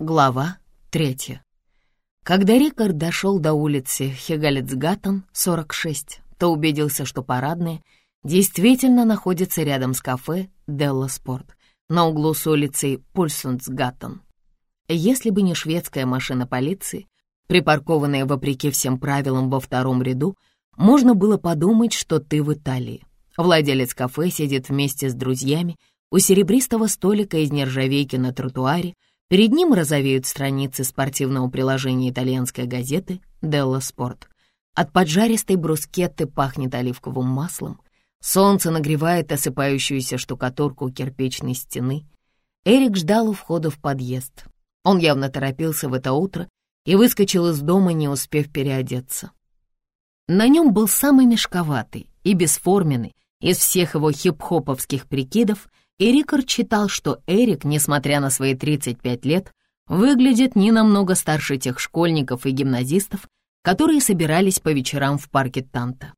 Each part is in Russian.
Глава третья. Когда Рикард дошел до улицы Хегалицгаттен, 46, то убедился, что парадная действительно находится рядом с кафе «Делла Спорт» на углу с улицей Пульсунцгаттен. Если бы не шведская машина полиции, припаркованная вопреки всем правилам во втором ряду, можно было подумать, что ты в Италии. Владелец кафе сидит вместе с друзьями у серебристого столика из нержавейки на тротуаре, Перед ним розовеют страницы спортивного приложения итальянской газеты «Делла Спорт». От поджаристой брускетты пахнет оливковым маслом. Солнце нагревает осыпающуюся штукатурку кирпичной стены. Эрик ждал у входа в подъезд. Он явно торопился в это утро и выскочил из дома, не успев переодеться. На нем был самый мешковатый и бесформенный из всех его хип-хоповских прикидов и Рикард читал, что Эрик, несмотря на свои 35 лет, выглядит не намного старше тех школьников и гимназистов, которые собирались по вечерам в парке Танта.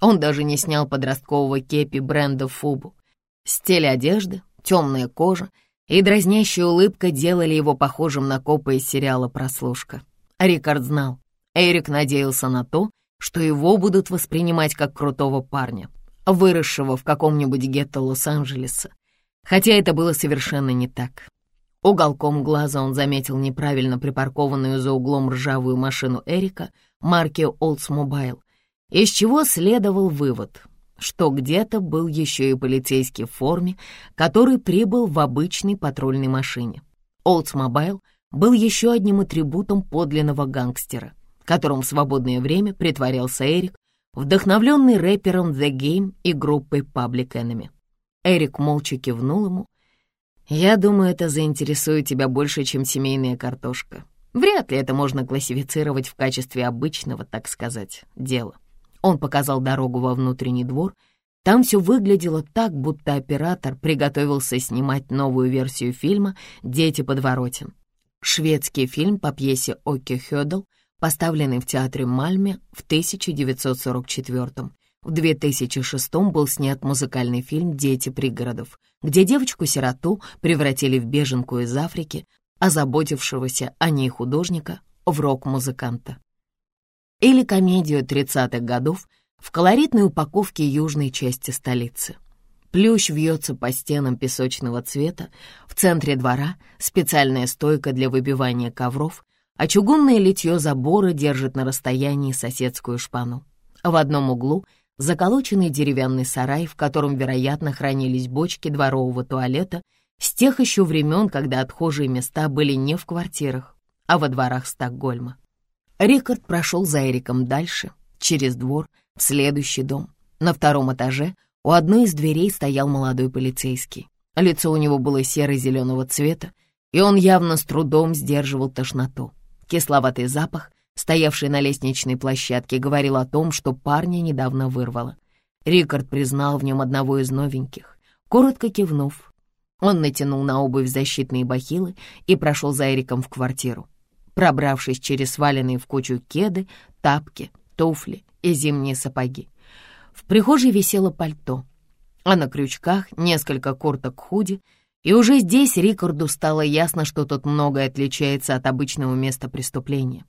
Он даже не снял подросткового кепи бренда Фубу. Стиль одежды, темная кожа и дразнящая улыбка делали его похожим на копа из сериала «Прослушка». Рикард знал, Эрик надеялся на то, что его будут воспринимать как крутого парня, выросшего в каком-нибудь гетто Лос-Анджелеса, хотя это было совершенно не так. Уголком глаза он заметил неправильно припаркованную за углом ржавую машину Эрика марки Oldsmobile, из чего следовал вывод, что где-то был еще и полицейский в форме, который прибыл в обычной патрульной машине. Oldsmobile был еще одним атрибутом подлинного гангстера, которым в свободное время притворялся Эрик, вдохновленный рэпером The Game и группой Public Enemy. Эрик молча кивнул ему. «Я думаю, это заинтересует тебя больше, чем семейная картошка. Вряд ли это можно классифицировать в качестве обычного, так сказать, дела». Он показал дорогу во внутренний двор. Там все выглядело так, будто оператор приготовился снимать новую версию фильма «Дети подворотен». Шведский фильм по пьесе Оки Хёдл — поставленный в театре Мальме в 1944 В 2006 был снят музыкальный фильм «Дети пригородов», где девочку-сироту превратили в беженку из Африки, озаботившегося о ней художника в рок-музыканта. Или комедию 30-х годов в колоритной упаковке южной части столицы. Плющ вьется по стенам песочного цвета, в центре двора специальная стойка для выбивания ковров, а чугунное литье забора держит на расстоянии соседскую шпану. В одном углу заколоченный деревянный сарай, в котором, вероятно, хранились бочки дворового туалета с тех еще времен, когда отхожие места были не в квартирах, а во дворах Стокгольма. Рикард прошел за Эриком дальше, через двор, в следующий дом. На втором этаже у одной из дверей стоял молодой полицейский. Лицо у него было серо-зеленого цвета, и он явно с трудом сдерживал тошноту. Кисловатый запах, стоявший на лестничной площадке, говорил о том, что парня недавно вырвало. Рикард признал в нем одного из новеньких. Коротко кивнув, он натянул на обувь защитные бахилы и прошел за Эриком в квартиру. Пробравшись через сваленные в кучу кеды, тапки, туфли и зимние сапоги. В прихожей висело пальто, а на крючках несколько курток худи — и уже здесь Рикарду стало ясно, что тут многое отличается от обычного места преступления.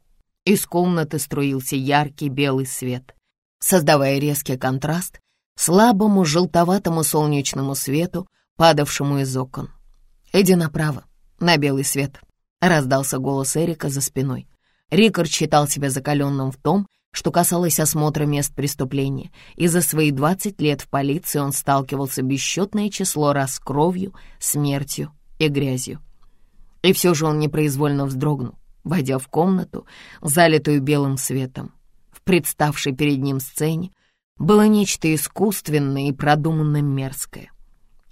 Из комнаты струился яркий белый свет, создавая резкий контраст слабому желтоватому солнечному свету, падавшему из окон. «Иди направо, на белый свет», — раздался голос Эрика за спиной. Рикард считал себя закаленным в том, что касалось осмотра мест преступления, и за свои 20 лет в полиции он сталкивался бесчетное число раз кровью, смертью и грязью. И все же он непроизвольно вздрогнул, войдя в комнату, залитую белым светом. В представшей перед ним сцене было нечто искусственное и продуманно мерзкое.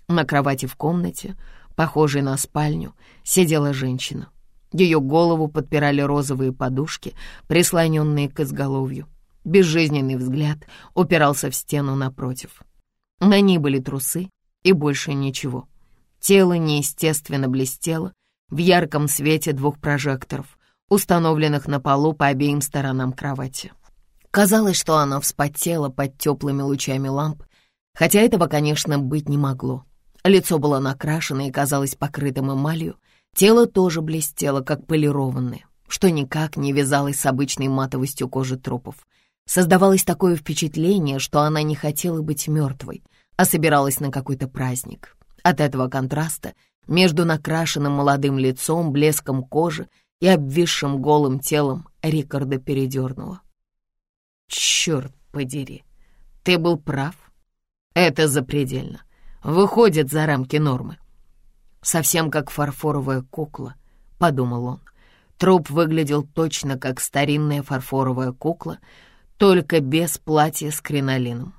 На кровати в комнате, похожей на спальню, сидела женщина — ее голову подпирали розовые подушки, прислоненные к изголовью. Безжизненный взгляд упирался в стену напротив. На ней были трусы и больше ничего. Тело неестественно блестело в ярком свете двух прожекторов, установленных на полу по обеим сторонам кровати. Казалось, что она вспотела под теплыми лучами ламп, хотя этого, конечно, быть не могло. Лицо было накрашено и казалось покрытым эмалью, Тело тоже блестело, как полированное, что никак не вязалось с обычной матовостью кожи трупов. Создавалось такое впечатление, что она не хотела быть мертвой, а собиралась на какой-то праздник. От этого контраста между накрашенным молодым лицом, блеском кожи и обвисшим голым телом Рикарда передернуло. «Черт подери, ты был прав. Это запредельно. Выходит за рамки нормы. Совсем как фарфоровая кукла», — подумал он. Труп выглядел точно как старинная фарфоровая кукла, только без платья с кринолином.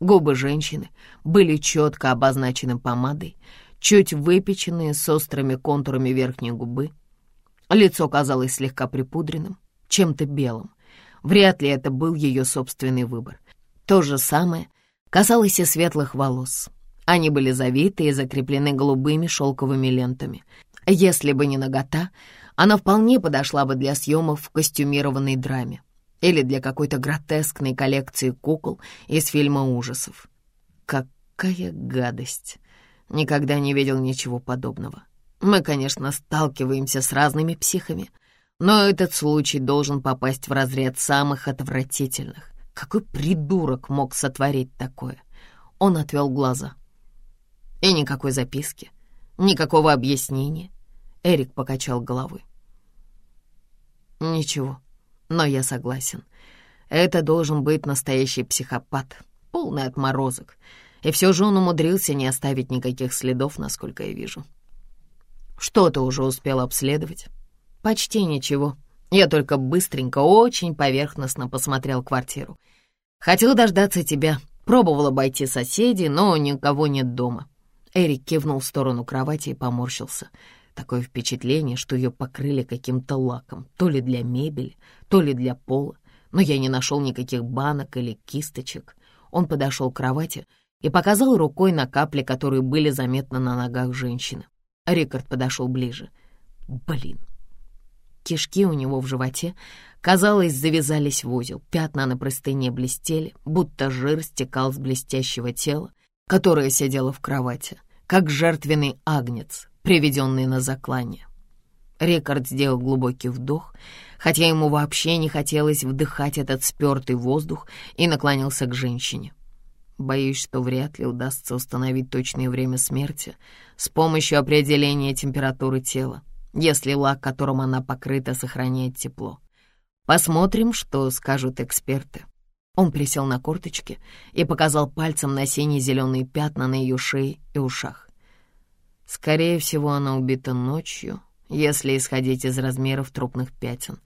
Губы женщины были четко обозначены помадой, чуть выпеченные с острыми контурами верхней губы. Лицо казалось слегка припудренным, чем-то белым. Вряд ли это был ее собственный выбор. То же самое касалось и светлых волос. Они были завиты и закреплены голубыми шелковыми лентами. Если бы не нагота, она вполне подошла бы для съемов в костюмированной драме или для какой-то гротескной коллекции кукол из фильма ужасов. Какая гадость! Никогда не видел ничего подобного. Мы, конечно, сталкиваемся с разными психами, но этот случай должен попасть в разряд самых отвратительных. Какой придурок мог сотворить такое? Он отвел глаза. И никакой записки, никакого объяснения. Эрик покачал головой. Ничего, но я согласен. Это должен быть настоящий психопат, полный отморозок. И все же он умудрился не оставить никаких следов, насколько я вижу. Что ты уже успел обследовать? Почти ничего. Я только быстренько, очень поверхностно посмотрел квартиру. Хотел дождаться тебя, пробовал обойти соседей, но никого нет дома. Эрик кивнул в сторону кровати и поморщился. Такое впечатление, что ее покрыли каким-то лаком, то ли для мебели, то ли для пола, но я не нашел никаких банок или кисточек. Он подошел к кровати и показал рукой на капли, которые были заметны на ногах женщины. Рикард подошел ближе. Блин. Кишки у него в животе, казалось, завязались в узел. Пятна на простыне блестели, будто жир стекал с блестящего тела, которое сидело в кровати, как жертвенный агнец, приведенный на заклание. Рикард сделал глубокий вдох, хотя ему вообще не хотелось вдыхать этот спертый воздух, и наклонился к женщине. Боюсь, что вряд ли удастся установить точное время смерти с помощью определения температуры тела, если лак, которым она покрыта, сохраняет тепло. Посмотрим, что скажут эксперты. Он присел на корточки и показал пальцем на сине-зеленые пятна на ее шее и ушах. Скорее всего, она убита ночью, если исходить из размеров трупных пятен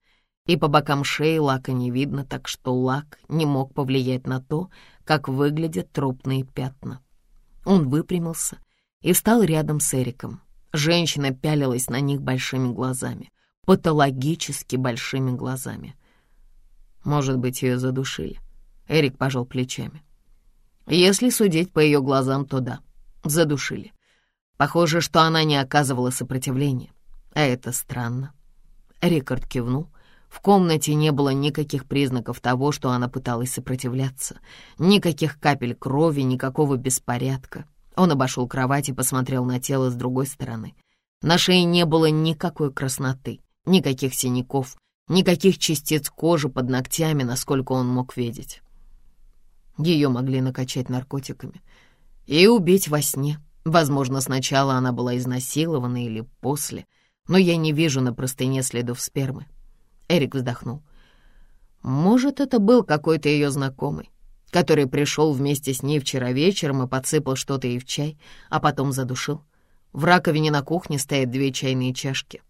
и по бокам шеи лака не видно, так что лак не мог повлиять на то, как выглядят трупные пятна. Он выпрямился и встал рядом с Эриком. Женщина пялилась на них большими глазами, патологически большими глазами. Может быть, ее задушили. Эрик пожал плечами. Если судить по ее глазам, то да, задушили. Похоже, что она не оказывала сопротивления. А это странно. Рикард кивнул, в комнате не было никаких признаков того, что она пыталась сопротивляться. Никаких капель крови, никакого беспорядка. Он обошел кровать и посмотрел на тело с другой стороны. На шее не было никакой красноты, никаких синяков, никаких частиц кожи под ногтями, насколько он мог видеть. Ее могли накачать наркотиками и убить во сне. Возможно, сначала она была изнасилована или после, но я не вижу на простыне следов спермы. Эрик вздохнул. Может, это был какой-то ее знакомый, который пришел вместе с ней вчера вечером и подсыпал что-то ей в чай, а потом задушил. В раковине на кухне стоят две чайные чашки.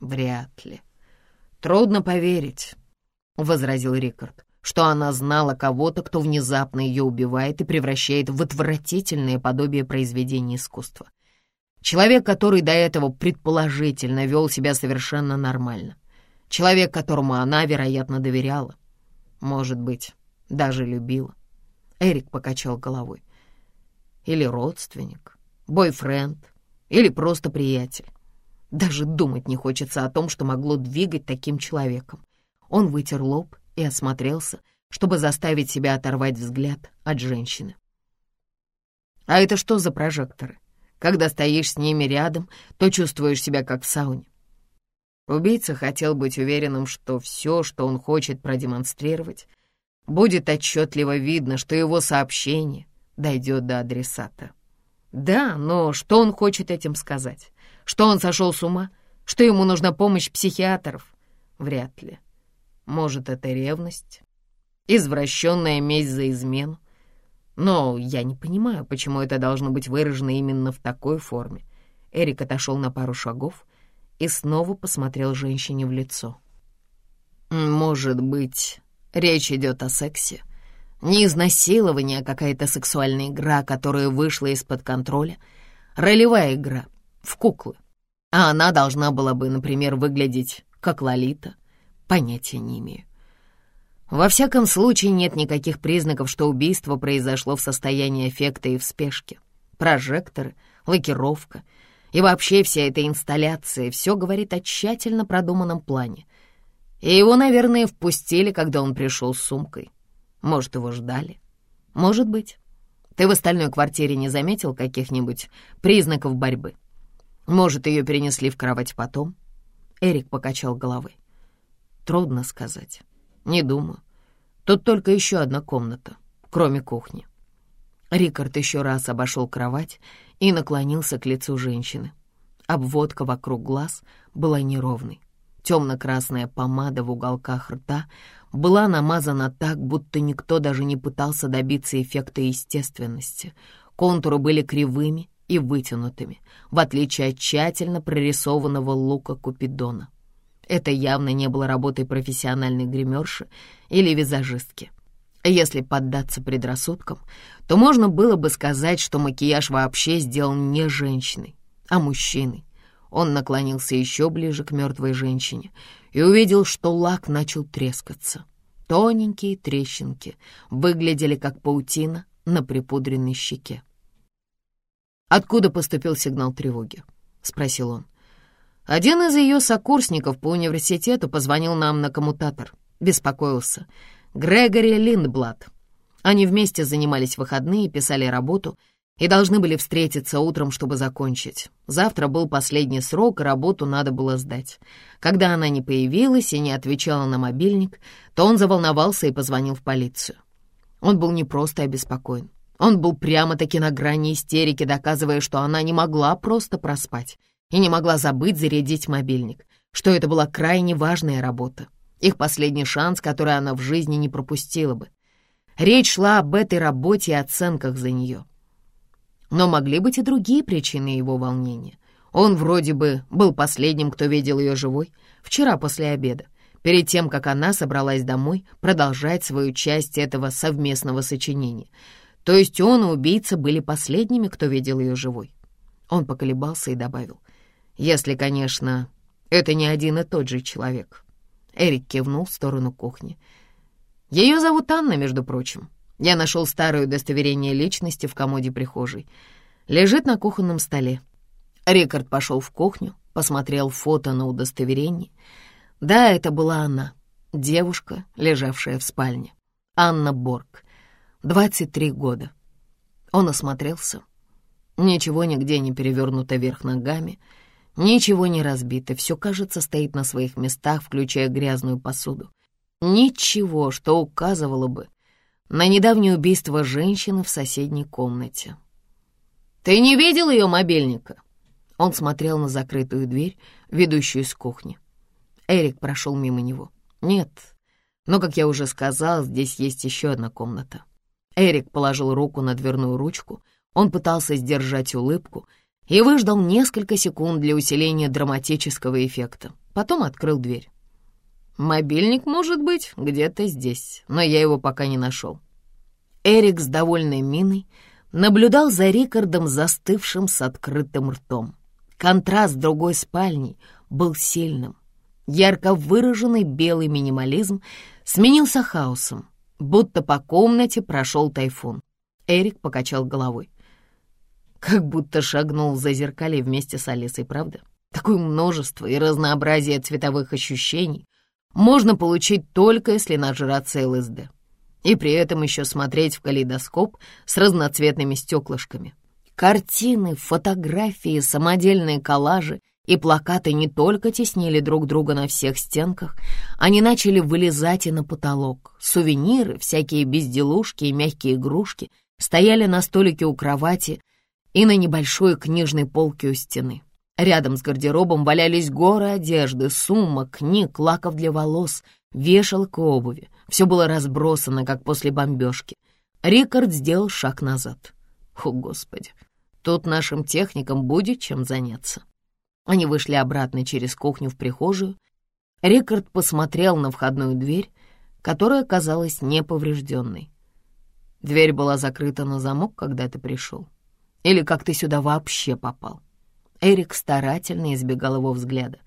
Вряд ли. Трудно поверить, — возразил Рикард, что она знала кого-то, кто внезапно ее убивает и превращает в отвратительное подобие произведения искусства. Человек, который до этого предположительно вел себя совершенно нормально. Человек, которому она, вероятно, доверяла. Может быть, даже любила. Эрик покачал головой. Или родственник, бойфренд, или просто приятель. Даже думать не хочется о том, что могло двигать таким человеком. Он вытер лоб и осмотрелся, чтобы заставить себя оторвать взгляд от женщины. «А это что за прожекторы? Когда стоишь с ними рядом, то чувствуешь себя как в сауне. Убийца хотел быть уверенным, что все, что он хочет продемонстрировать, будет отчетливо видно, что его сообщение дойдет до адресата. Да, но что он хочет этим сказать? Что он сошел с ума? Что ему нужна помощь психиатров? Вряд ли. Может, это ревность? Извращенная месть за измену? Но я не понимаю, почему это должно быть выражено именно в такой форме. Эрик отошел на пару шагов и снова посмотрел женщине в лицо. «Может быть, речь идет о сексе? Не изнасилование, а какая-то сексуальная игра, которая вышла из-под контроля? Ролевая игра, в куклы. А она должна была бы, например, выглядеть как Лолита? Понятия не имею. Во всяком случае, нет никаких признаков, что убийство произошло в состоянии эффекта и в спешке. Прожекторы, лакировка — и вообще вся эта инсталляция, все говорит о тщательно продуманном плане. И его, наверное, впустили, когда он пришел с сумкой. Может, его ждали? Может быть. Ты в остальной квартире не заметил каких-нибудь признаков борьбы? Может, ее перенесли в кровать потом? Эрик покачал головой. Трудно сказать. Не думаю. Тут только еще одна комната, кроме кухни. Рикард еще раз обошел кровать и наклонился к лицу женщины. Обводка вокруг глаз была неровной. Темно-красная помада в уголках рта была намазана так, будто никто даже не пытался добиться эффекта естественности. Контуры были кривыми и вытянутыми, в отличие от тщательно прорисованного лука Купидона. Это явно не было работой профессиональной гримерши или визажистки. Если поддаться предрассудкам, то можно было бы сказать, что макияж вообще сделан не женщиной, а мужчиной. Он наклонился еще ближе к мертвой женщине и увидел, что лак начал трескаться. Тоненькие трещинки выглядели как паутина на припудренной щеке. «Откуда поступил сигнал тревоги?» — спросил он. «Один из ее сокурсников по университету позвонил нам на коммутатор. Беспокоился. Грегори Линдблад. Они вместе занимались выходные, писали работу и должны были встретиться утром, чтобы закончить. Завтра был последний срок, работу надо было сдать. Когда она не появилась и не отвечала на мобильник, то он заволновался и позвонил в полицию. Он был не просто обеспокоен. Он был прямо-таки на грани истерики, доказывая, что она не могла просто проспать и не могла забыть зарядить мобильник, что это была крайне важная работа. Их последний шанс, который она в жизни не пропустила бы. Речь шла об этой работе и оценках за нее. Но могли быть и другие причины его волнения. Он вроде бы был последним, кто видел ее живой, вчера после обеда, перед тем, как она собралась домой продолжать свою часть этого совместного сочинения. То есть он и убийца были последними, кто видел ее живой. Он поколебался и добавил, если, конечно, это не один и тот же человек. Эрик кивнул в сторону кухни. Ее зовут Анна, между прочим. Я нашел старое удостоверение личности в комоде прихожей. Лежит на кухонном столе. Рикард пошел в кухню, посмотрел фото на удостоверении. Да, это была она, девушка, лежавшая в спальне. Анна Борг, 23 года. Он осмотрелся. Ничего нигде не перевернуто вверх ногами — Ничего не разбито, все, кажется, стоит на своих местах, включая грязную посуду. Ничего, что указывало бы на недавнее убийство женщины в соседней комнате. «Ты не видел ее мобильника?» Он смотрел на закрытую дверь, ведущую из кухни. Эрик прошел мимо него. «Нет, но, как я уже сказал, здесь есть еще одна комната». Эрик положил руку на дверную ручку. Он пытался сдержать улыбку — и выждал несколько секунд для усиления драматического эффекта. Потом открыл дверь. «Мобильник, может быть, где-то здесь, но я его пока не нашел». Эрик с довольной миной наблюдал за Рикардом, застывшим с открытым ртом. Контраст другой спальни был сильным. Ярко выраженный белый минимализм сменился хаосом, будто по комнате прошел тайфун. Эрик покачал головой. Как будто шагнул за зеркали вместе с Алисой, правда? Такое множество и разнообразие цветовых ощущений можно получить только если нажраться ЛСД. И при этом еще смотреть в калейдоскоп с разноцветными стеклышками. Картины, фотографии, самодельные коллажи и плакаты не только теснили друг друга на всех стенках, они начали вылезать и на потолок. Сувениры, всякие безделушки и мягкие игрушки стояли на столике у кровати и на небольшой книжной полке у стены. Рядом с гардеробом валялись горы одежды, сумок, книг, лаков для волос, вешалок и обуви. Все было разбросано, как после бомбежки. Рикард сделал шаг назад. О, Господи, тут нашим техникам будет чем заняться. Они вышли обратно через кухню в прихожую. Рикард посмотрел на входную дверь, которая казалась неповрежденной. Дверь была закрыта на замок, когда ты пришел. Или как ты сюда вообще попал? Эрик старательно избегал его взгляда.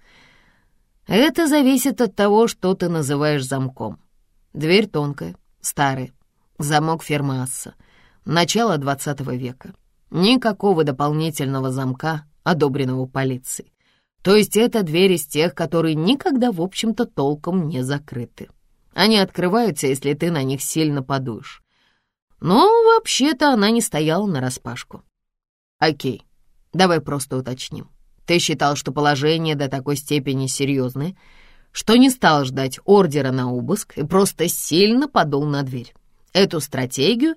Это зависит от того, что ты называешь замком. Дверь тонкая, старая, замок фирмы Асса, начало двадцатого века. Никакого дополнительного замка, одобренного полицией. То есть это дверь из тех, которые никогда, в общем-то, толком не закрыты. Они открываются, если ты на них сильно подуешь. Но вообще-то она не стояла нараспашку. Окей, давай просто уточним. Ты считал, что положение до такой степени серьезное, что не стал ждать ордера на обыск и просто сильно подул на дверь. Эту стратегию,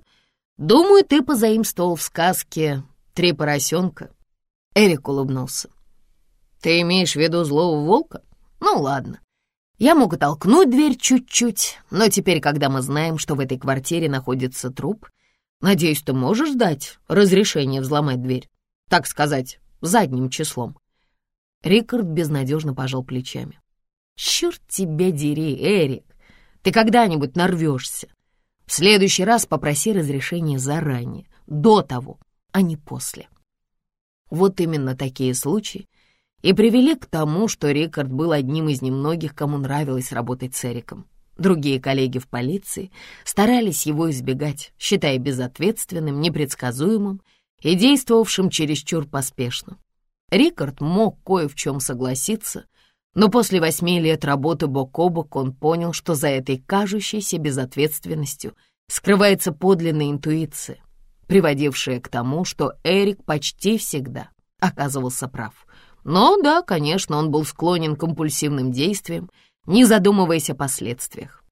думаю, ты позаимствовал в сказке «Три поросенка». Эрик улыбнулся. Ты имеешь в виду злого волка? Ну ладно. Я мог толкнуть дверь чуть-чуть, но теперь, когда мы знаем, что в этой квартире находится труп, надеюсь, ты можешь дать разрешение взломать дверь, так сказать, задним числом. Рикард безнадежно пожал плечами. «Черт тебя дери, Эрик! Ты когда-нибудь нарвешься. В следующий раз попроси разрешения заранее, до того, а не после». Вот именно такие случаи и привели к тому, что Рикард был одним из немногих, кому нравилось работать с Эриком. Другие коллеги в полиции старались его избегать, считая безответственным, непредсказуемым и действовавшим чересчур поспешно. Рикард мог кое в чем согласиться, но после восьми лет работы бок о бок он понял, что за этой кажущейся безответственностью скрывается подлинная интуиция, приводившая к тому, что Эрик почти всегда оказывался прав. Но да, конечно, он был склонен к компульсивным действиям, не задумываясь о последствиях.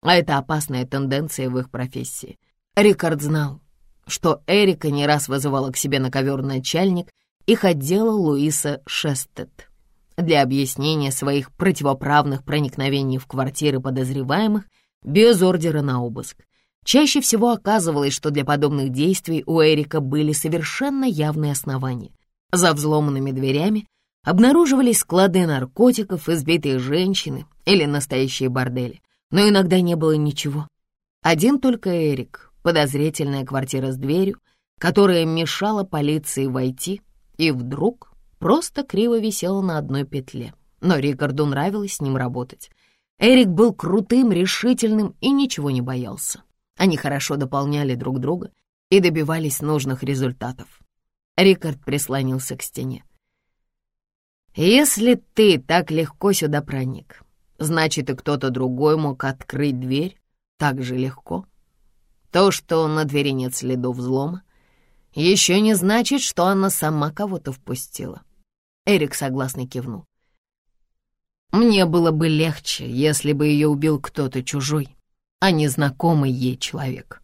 А это опасная тенденция в их профессии. Рикард знал, что Эрика не раз вызывала к себе на ковер начальник их отдела Луиса Шестед для объяснения своих противоправных проникновений в квартиры подозреваемых без ордера на обыск. Чаще всего оказывалось, что для подобных действий у Эрика были совершенно явные основания. За взломанными дверями обнаруживались склады наркотиков, избитые женщины или настоящие бордели, но иногда не было ничего. Один только Эрик, подозрительная квартира с дверью, которая мешала полиции войти, и вдруг просто криво висела на одной петле. Но Рикарду нравилось с ним работать. Эрик был крутым, решительным и ничего не боялся. Они хорошо дополняли друг друга и добивались нужных результатов. Рикард прислонился к стене. «Если ты так легко сюда проник, значит, и кто-то другой мог открыть дверь так же легко. То, что на двери нет следов взлома, еще не значит, что она сама кого-то впустила». Эрик согласно кивнул. «Мне было бы легче, если бы ее убил кто-то чужой, а не знакомый ей человек.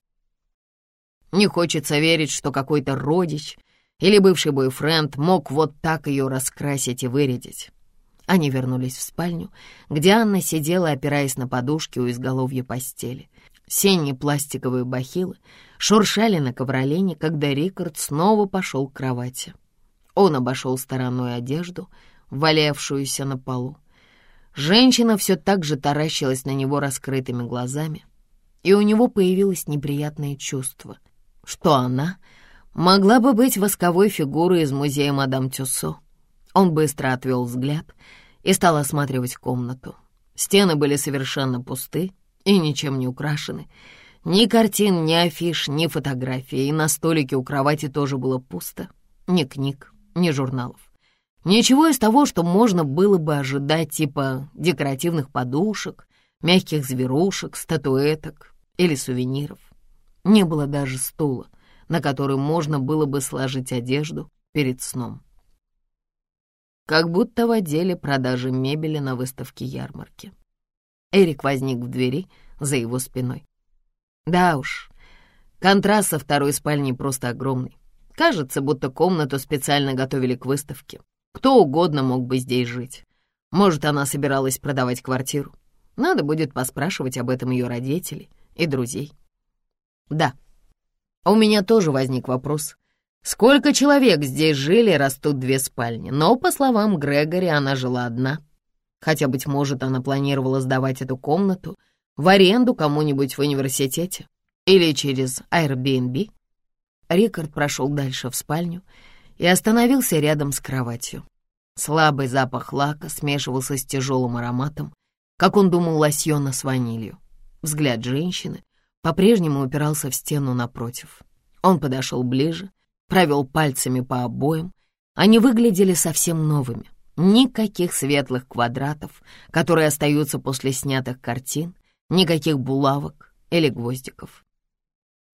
Не хочется верить, что какой-то родич — или бывший бойфренд мог вот так ее раскрасить и вырядить. Они вернулись в спальню, где Анна сидела, опираясь на подушки у изголовья постели. Синие пластиковые бахилы шуршали на ковролене, когда Рикард снова пошел к кровати. Он обошел стороной одежду, валявшуюся на полу. Женщина все так же таращилась на него раскрытыми глазами, и у него появилось неприятное чувство, что она — могла бы быть восковой фигурой из музея мадам Тюссо. Он быстро отвел взгляд и стал осматривать комнату. Стены были совершенно пусты и ничем не украшены. Ни картин, ни афиш, ни фотографий, и на столике у кровати тоже было пусто. Ни книг, ни журналов. Ничего из того, что можно было бы ожидать, типа декоративных подушек, мягких зверушек, статуэток или сувениров. Не было даже стула — на который можно было бы сложить одежду перед сном. Как будто в отделе продажи мебели на выставке ярмарки. Эрик возник в двери за его спиной. Да уж, контраст со второй спальней просто огромный. Кажется, будто комнату специально готовили к выставке. Кто угодно мог бы здесь жить. Может, она собиралась продавать квартиру. Надо будет поспрашивать об этом ее родителей и друзей. Да, у меня тоже возник вопрос. Сколько человек здесь жили, растут две спальни, но, по словам Грегори, она жила одна. Хотя, быть может, она планировала сдавать эту комнату в аренду кому-нибудь в университете или через Airbnb. Рикард прошел дальше в спальню и остановился рядом с кроватью. Слабый запах лака смешивался с тяжелым ароматом, как он думал, лосьона с ванилью. Взгляд женщины по-прежнему упирался в стену напротив. Он подошел ближе, провел пальцами по обоям. Они выглядели совсем новыми. Никаких светлых квадратов, которые остаются после снятых картин, никаких булавок или гвоздиков.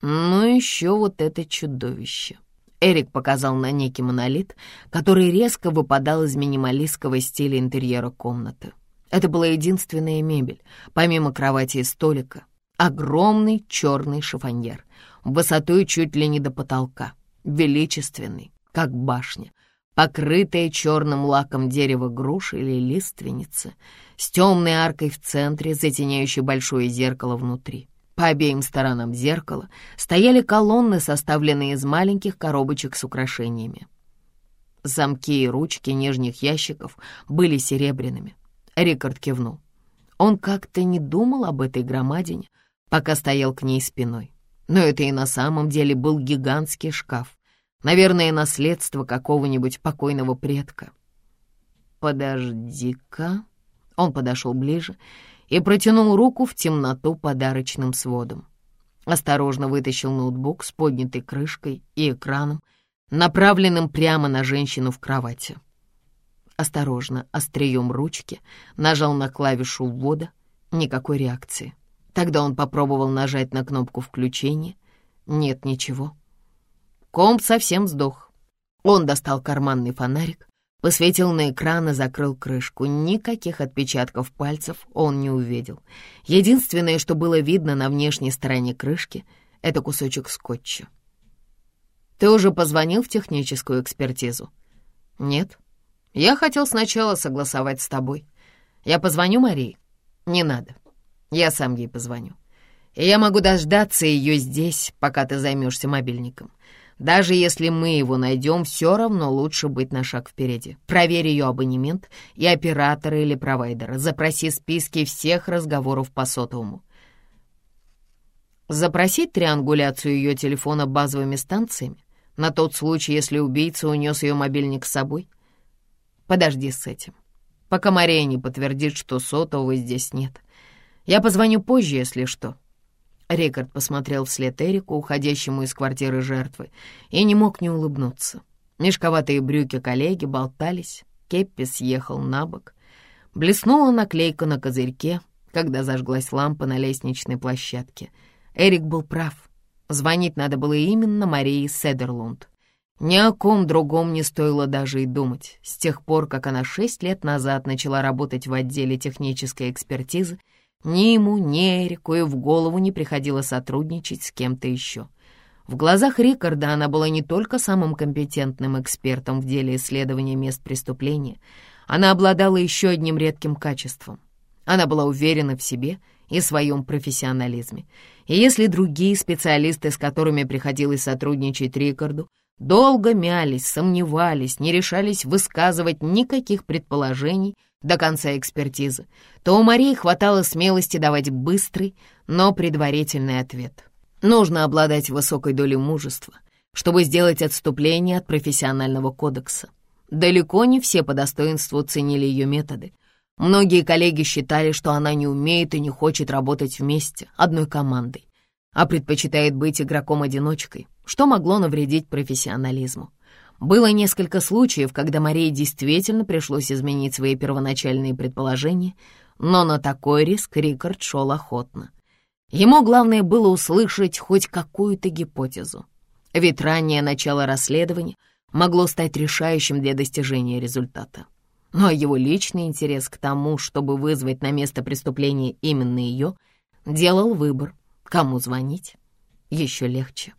Ну еще вот это чудовище. Эрик показал на некий монолит, который резко выпадал из минималистского стиля интерьера комнаты. Это была единственная мебель, помимо кровати и столика. Огромный черный шифоньер, высотой чуть ли не до потолка, величественный, как башня, покрытая черным лаком дерева груши или лиственницы, с темной аркой в центре, затеняющей большое зеркало внутри. По обеим сторонам зеркала стояли колонны, составленные из маленьких коробочек с украшениями. Замки и ручки нижних ящиков были серебряными. Рикард кивнул. Он как-то не думал об этой громадине, пока стоял к ней спиной. Но это и на самом деле был гигантский шкаф. Наверное, наследство какого-нибудь покойного предка. «Подожди-ка...» Он подошел ближе и протянул руку в темноту подарочным сводом. Осторожно вытащил ноутбук с поднятой крышкой и экраном, направленным прямо на женщину в кровати. Осторожно, острием ручки, нажал на клавишу ввода, никакой реакции. Тогда он попробовал нажать на кнопку включения. Нет ничего. Комп совсем сдох. Он достал карманный фонарик, Посветил на экран и закрыл крышку. Никаких отпечатков пальцев он не увидел. Единственное, что было видно на внешней стороне крышки, — это кусочек скотча. «Ты уже позвонил в техническую экспертизу?» «Нет. Я хотел сначала согласовать с тобой. Я позвоню Марии?» «Не надо. Я сам ей позвоню. И я могу дождаться ее здесь, пока ты займешься мобильником. Даже если мы его найдем, все равно лучше быть на шаг впереди. Проверь ее абонемент и оператора или провайдера. Запроси списки всех разговоров по сотовому. Запросить триангуляцию ее телефона базовыми станциями на тот случай, если убийца унес ее мобильник с собой. Подожди с этим, пока Мария не подтвердит, что сотового здесь нет. Я позвоню позже, если что. Рикард посмотрел вслед Эрику, уходящему из квартиры жертвы, и не мог не улыбнуться. Мешковатые брюки коллеги болтались, Кеппи съехал на бок. Блеснула наклейка на козырьке, когда зажглась лампа на лестничной площадке. Эрик был прав. Звонить надо было именно Марии Седерлунд. Ни о ком другом не стоило даже и думать. С тех пор, как она шесть лет назад начала работать в отделе технической экспертизы, ни ему, ни Эрику и в голову не приходило сотрудничать с кем-то еще. В глазах Рикарда она была не только самым компетентным экспертом в деле исследования мест преступления, она обладала еще одним редким качеством. Она была уверена в себе и своем профессионализме. И если другие специалисты, с которыми приходилось сотрудничать Рикарду, долго мялись, сомневались, не решались высказывать никаких предположений, до конца экспертизы, то у Марии хватало смелости давать быстрый, но предварительный ответ. Нужно обладать высокой долей мужества, чтобы сделать отступление от профессионального кодекса. Далеко не все по достоинству ценили ее методы. Многие коллеги считали, что она не умеет и не хочет работать вместе, одной командой, а предпочитает быть игроком-одиночкой, что могло навредить профессионализму. Было несколько случаев, когда Марии действительно пришлось изменить свои первоначальные предположения, но на такой риск Рикард шел охотно. Ему главное было услышать хоть какую-то гипотезу. Ведь раннее начало расследования могло стать решающим для достижения результата. А его личный интерес к тому, чтобы вызвать на место преступления именно ее, делал выбор, кому звонить, еще легче.